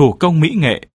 thủ công mỹ nghệ,